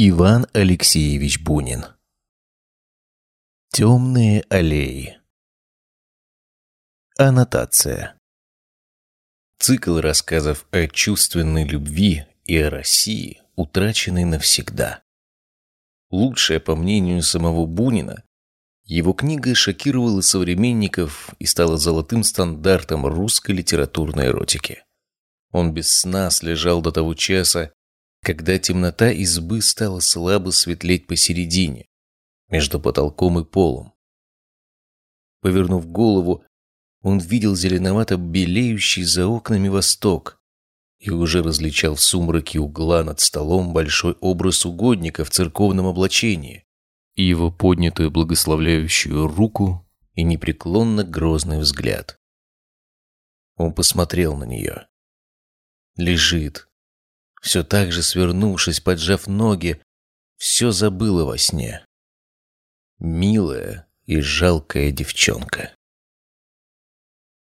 Иван Алексеевич Бунин Темные аллеи Аннотация Цикл рассказов о чувственной любви и о России, утраченной навсегда. Лучшая, по мнению самого Бунина, его книга шокировала современников и стала золотым стандартом русской литературной эротики. Он без сна слежал до того часа, когда темнота избы стала слабо светлеть посередине, между потолком и полом. Повернув голову, он видел зеленовато-белеющий за окнами восток и уже различал в сумраке угла над столом большой образ угодника в церковном облачении и его поднятую благословляющую руку и непреклонно грозный взгляд. Он посмотрел на нее. Лежит, все так же свернувшись, поджав ноги, все забыла во сне. Милая и жалкая девчонка.